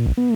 Mm-hmm.